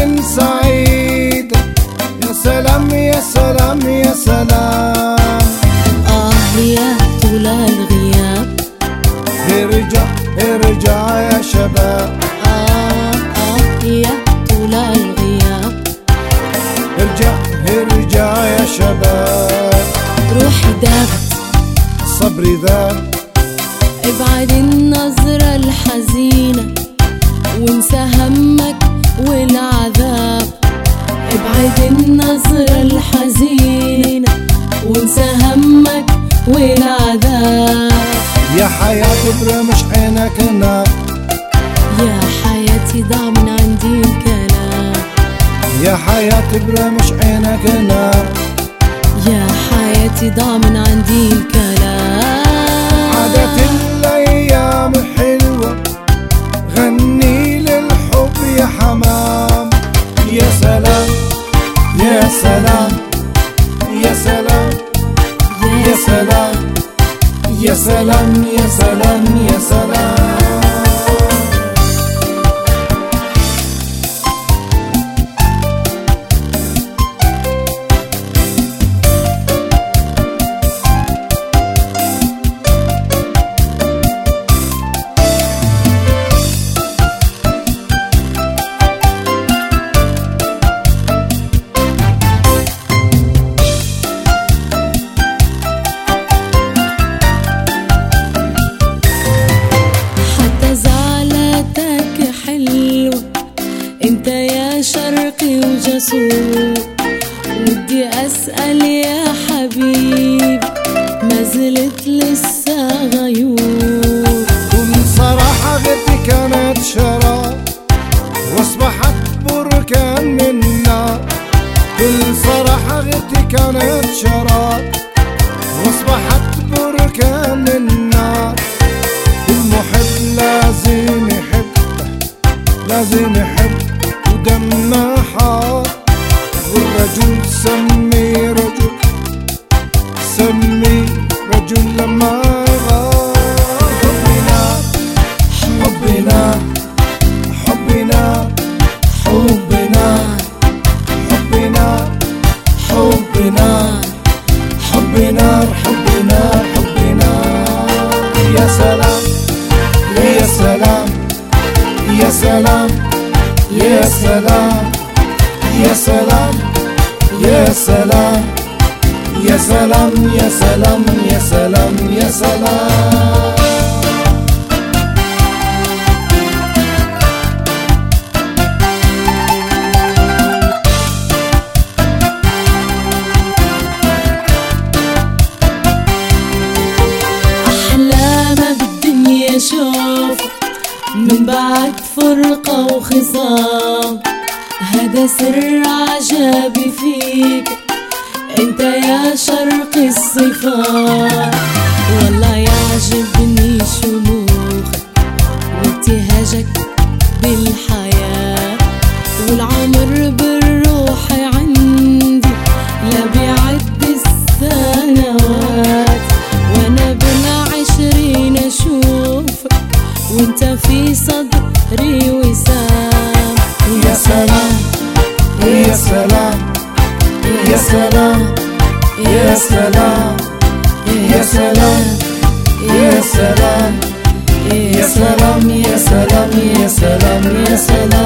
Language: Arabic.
أيام سعيد. يا سلام يا سلام يا سلام. آه يا طول الغياب. ارجع ارجع يا شباب. آه آه يا طول الغياب. ارجع ارجع يا شباب. روحي داب صبري ذاب ابعد النظرة الحزينة وانسى همك والعالم ابعد النظرة الحزينة وانسى همك والعذاب يا حياة برمش عينك نار يا حياتي ضاع من عندي الكلام. يا حياة برمش عينك نار يا حياتي ضاع من عندي الكلام. salam ya salam ya salam وجسور ودي أسأل يا حبيبي ما زلت لسه غيور. كل صراحة غيرتي كانت شراب وأصبحت بركان من نار كل صراحة غيرتي كانت شراب وأصبحت بركان من نار يا سلام يا سلام يا سلام يا سلام يا سلام يا سلام يا سلام يا سلام يا سلام يا سلام بالدنيا شوف من بعد فرقة وخصام. هذا سر عجبي فيك. أنت يا شرق الصفات والله يعجبني شموخك وابتهاجك بالحياة في صدري وسام يا سلام يا سلام يا سلام يا سلام يا سلام يا سلام يا سلام يا سلام يا سلام يا سلام